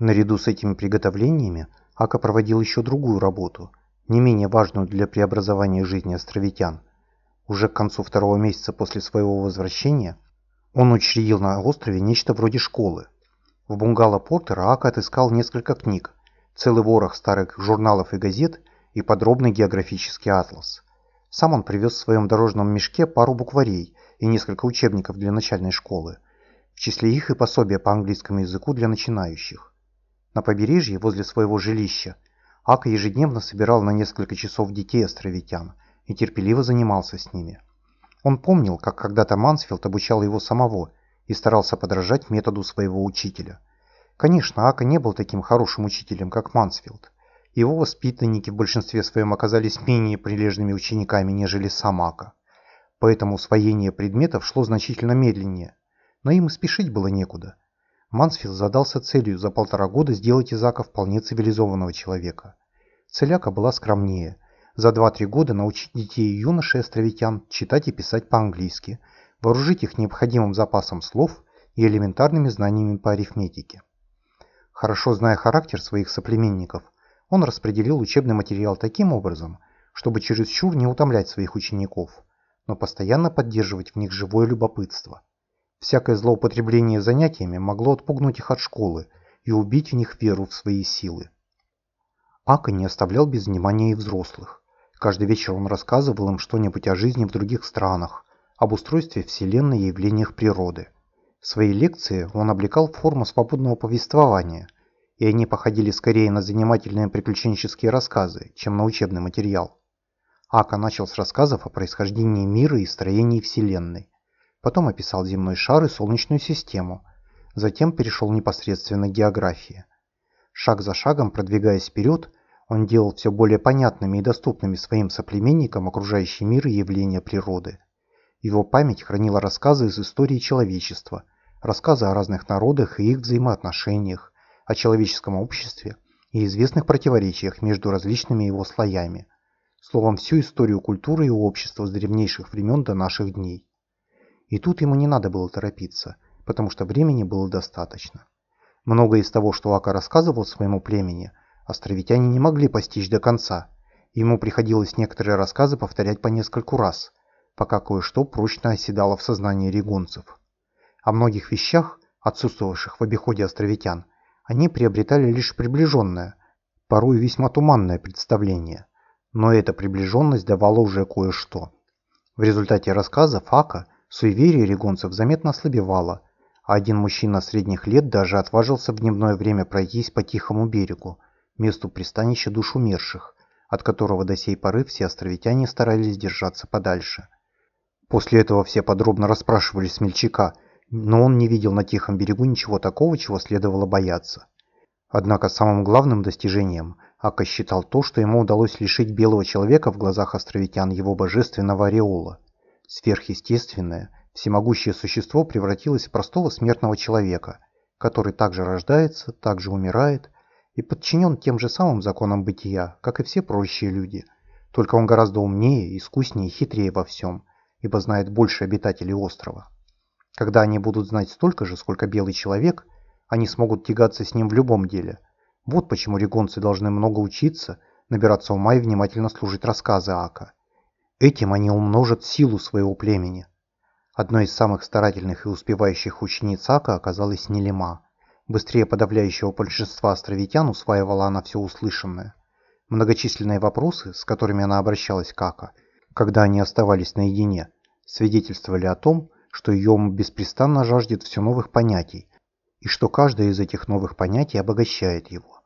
Наряду с этими приготовлениями Ака проводил еще другую работу, не менее важную для преобразования жизни островитян. Уже к концу второго месяца после своего возвращения он учредил на острове нечто вроде школы. В бунгало Портера Ака отыскал несколько книг, целый ворох старых журналов и газет и подробный географический атлас. Сам он привез в своем дорожном мешке пару букварей и несколько учебников для начальной школы. В числе их и пособия по английскому языку для начинающих. На побережье, возле своего жилища, Ака ежедневно собирал на несколько часов детей островитян и терпеливо занимался с ними. Он помнил, как когда-то Мансфилд обучал его самого и старался подражать методу своего учителя. Конечно, Ака не был таким хорошим учителем, как Мансфилд. Его воспитанники в большинстве своем оказались менее прилежными учениками, нежели сам Ака. Поэтому усвоение предметов шло значительно медленнее. Но им и спешить было некуда. Мансфилд задался целью за полтора года сделать из Ака вполне цивилизованного человека. Целяка была скромнее. За 2-3 года научить детей и юношей островитян читать и писать по-английски, вооружить их необходимым запасом слов и элементарными знаниями по арифметике. Хорошо зная характер своих соплеменников, он распределил учебный материал таким образом, чтобы чересчур не утомлять своих учеников, но постоянно поддерживать в них живое любопытство. Всякое злоупотребление занятиями могло отпугнуть их от школы и убить в них веру в свои силы. Ака не оставлял без внимания и взрослых. Каждый вечер он рассказывал им что-нибудь о жизни в других странах, об устройстве Вселенной и явлениях природы. Свои лекции он облекал в форму свободного повествования, и они походили скорее на занимательные приключенческие рассказы, чем на учебный материал. Ака начал с рассказов о происхождении мира и строении Вселенной. Потом описал земной шар и Солнечную систему. Затем перешел непосредственно к географии. Шаг за шагом, продвигаясь вперед, он делал все более понятными и доступными своим соплеменникам окружающий мир и явления природы. Его память хранила рассказы из истории человечества, рассказы о разных народах и их взаимоотношениях, о человеческом обществе и известных противоречиях между различными его слоями. Словом, всю историю культуры и общества с древнейших времен до наших дней. И тут ему не надо было торопиться, потому что времени было достаточно. Многое из того, что Ака рассказывал своему племени, островитяне не могли постичь до конца. Ему приходилось некоторые рассказы повторять по нескольку раз, пока кое-что прочно оседало в сознании регунцев. О многих вещах, отсутствовавших в обиходе островитян, они приобретали лишь приближенное, порой весьма туманное представление, но эта приближенность давала уже кое-что. В результате рассказов Ака суеверие регонцев заметно ослабевало, а один мужчина средних лет даже отважился в дневное время пройтись по тихому берегу, месту пристанища душ умерших, от которого до сей поры все островитяне старались держаться подальше. После этого все подробно расспрашивали смельчака – но он не видел на тихом берегу ничего такого, чего следовало бояться. Однако самым главным достижением Ака считал то, что ему удалось лишить белого человека в глазах островитян его божественного ореола. Сверхъестественное, всемогущее существо превратилось в простого смертного человека, который также рождается, также умирает и подчинен тем же самым законам бытия, как и все прочие люди. Только он гораздо умнее, искуснее и хитрее во всем, ибо знает больше обитателей острова. Когда они будут знать столько же, сколько белый человек, они смогут тягаться с ним в любом деле. Вот почему регонцы должны много учиться, набираться ума и внимательно служить рассказы Ака. Этим они умножат силу своего племени. Одной из самых старательных и успевающих учениц Ака оказалась Нелема. Быстрее подавляющего большинства островитян усваивала она все услышанное. Многочисленные вопросы, с которыми она обращалась к Ака, когда они оставались наедине, свидетельствовали о том, что ее ум беспрестанно жаждет все новых понятий, и что каждое из этих новых понятий обогащает его.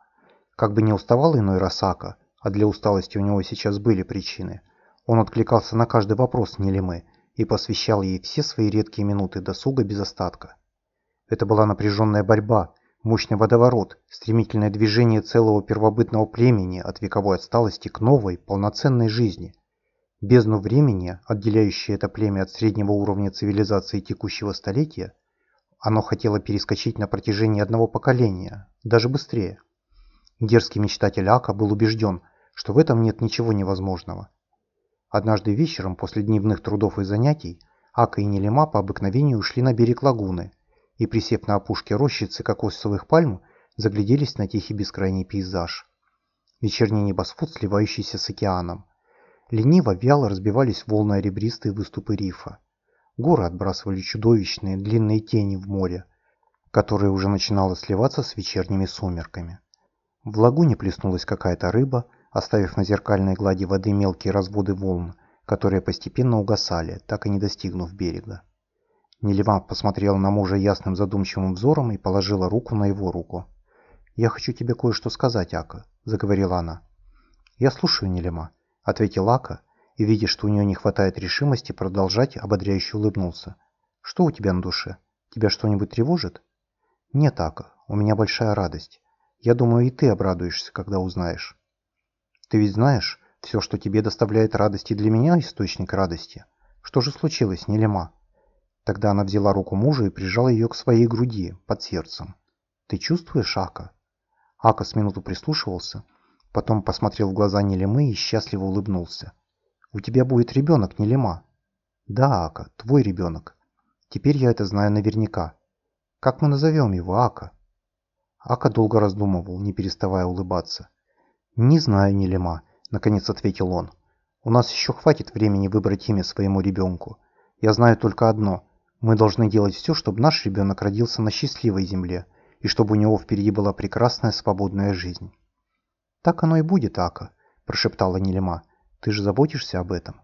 Как бы не уставал иной Росака, а для усталости у него сейчас были причины, он откликался на каждый вопрос Нелемы и посвящал ей все свои редкие минуты досуга без остатка. Это была напряженная борьба, мощный водоворот, стремительное движение целого первобытного племени от вековой отсталости к новой, полноценной жизни, Бездну времени, отделяющее это племя от среднего уровня цивилизации текущего столетия, оно хотело перескочить на протяжении одного поколения, даже быстрее. Дерзкий мечтатель Ака был убежден, что в этом нет ничего невозможного. Однажды вечером, после дневных трудов и занятий, Ака и Нелема по обыкновению ушли на берег лагуны и, присев на опушке рощицы кокосовых пальм, загляделись на тихий бескрайний пейзаж. Вечерний небосвод, сливающийся с океаном. Лениво, вяло разбивались волны о ребристые выступы рифа. Горы отбрасывали чудовищные длинные тени в море, которое уже начинало сливаться с вечерними сумерками. В лагуне плеснулась какая-то рыба, оставив на зеркальной глади воды мелкие разводы волн, которые постепенно угасали, так и не достигнув берега. Нелева посмотрела на мужа ясным задумчивым взором и положила руку на его руку. «Я хочу тебе кое-что сказать, Ака», — заговорила она. «Я слушаю, Нелема», — ответил Ака, и, видя, что у нее не хватает решимости продолжать, ободряюще улыбнулся. «Что у тебя на душе? Тебя что-нибудь тревожит?» «Нет, Ака, у меня большая радость. Я думаю, и ты обрадуешься, когда узнаешь». «Ты ведь знаешь, все, что тебе доставляет радость, и для меня источник радости. Что же случилось, Нелема?» Тогда она взяла руку мужа и прижала ее к своей груди, под сердцем. «Ты чувствуешь, Ака?» Ака с минуту прислушивался, потом посмотрел в глаза Нелемы и счастливо улыбнулся. «У тебя будет ребенок, Нелема?» «Да, Ака, твой ребенок. Теперь я это знаю наверняка. Как мы назовем его, Ака?» Ака долго раздумывал, не переставая улыбаться. «Не знаю, Нелема», — наконец ответил он. «У нас еще хватит времени выбрать имя своему ребенку. Я знаю только одно. Мы должны делать все, чтобы наш ребенок родился на счастливой земле, и чтобы у него впереди была прекрасная свободная жизнь. «Так оно и будет, Ака», – прошептала Нелема. «Ты же заботишься об этом?»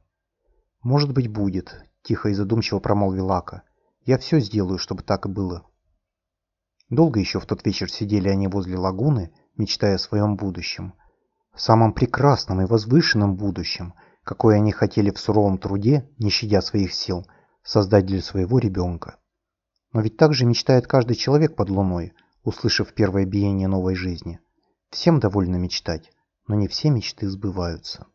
«Может быть, будет», – тихо и задумчиво промолвил Ака. «Я все сделаю, чтобы так и было». Долго еще в тот вечер сидели они возле лагуны, мечтая о своем будущем. Самом прекрасном и возвышенном будущем, какое они хотели в суровом труде, не щадя своих сил, создать для своего ребенка. Но ведь так же мечтает каждый человек под луной, услышав первое биение новой жизни. Всем довольно мечтать, но не все мечты сбываются.